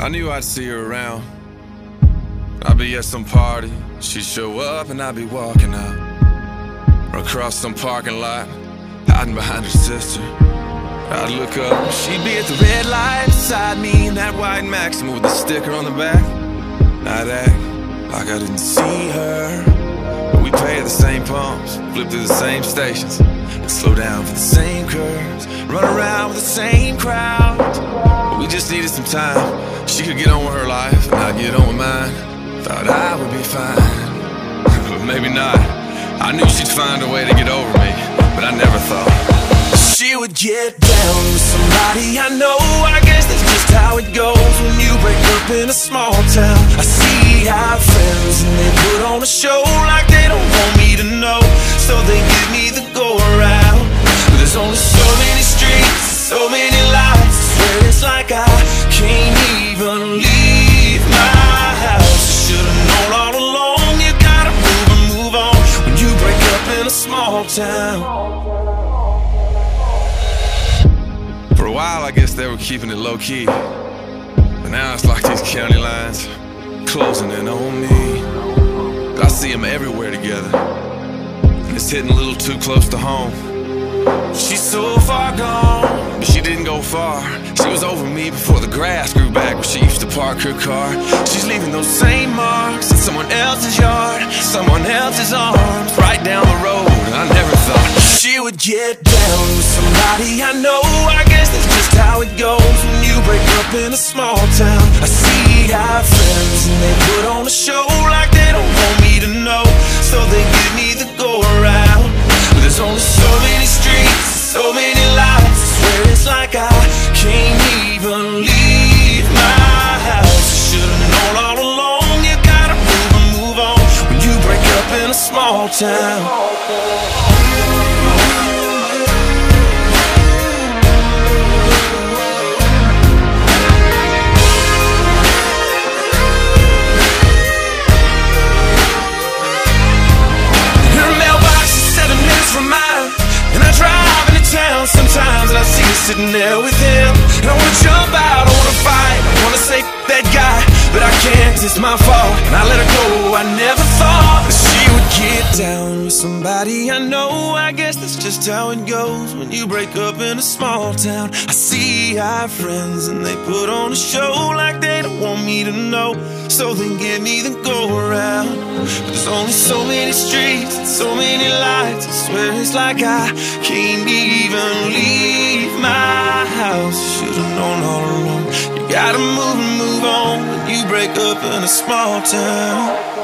I knew I'd see her around. I'd be at some party, she'd show up and I'd be walking out. Across some parking lot, hiding behind her sister. I'd look up, she'd be at the red light beside me in that white Maxima with the sticker on the back. I'd act like I didn't see her. But we pay at the same pumps, flip through the same stations, and slow down for the same curves, run around with the same crowd. We just needed some time. She could get on with her life, and I'd get on with mine. Thought I would be fine, but maybe not. I knew she'd find a way to get over me, but I never thought she would get down with somebody I know. I guess that's just how it goes when you break up in a small town. I see our friends and they put on a show a small town. For a while, I guess they were keeping it low key. But now it's like these county lines closing in on me. I see them everywhere together. And it's hitting a little too close to home. She's so far gone, but she didn't go far. She was over me before the grass grew back where she used to park her car. She's leaving those same marks in someone else's yard, someone else's arms, get down with somebody I know. I guess that's just how it goes when you break up in a small town. I see our friends and they put on a show like they don't want me to know, so they give me the go around. But there's only so many streets, so many lights. I swear it's like I can't even leave my house. Should've known all along. You gotta move and move on when you break up in a small town. Sitting there with him. And I wanna jump out, I wanna fight, I wanna say that guy. But I can't, it's my fault. And I let her go, I never thought that she would get down with somebody I know. I guess that's just how it goes when you break up in a small town. I see our friends and they put on a show like they don't want me to know. So they give me the go around. But there's only so many streets and so many lights. I swear it's like I can't even gotta move and move on when you break up in a small town.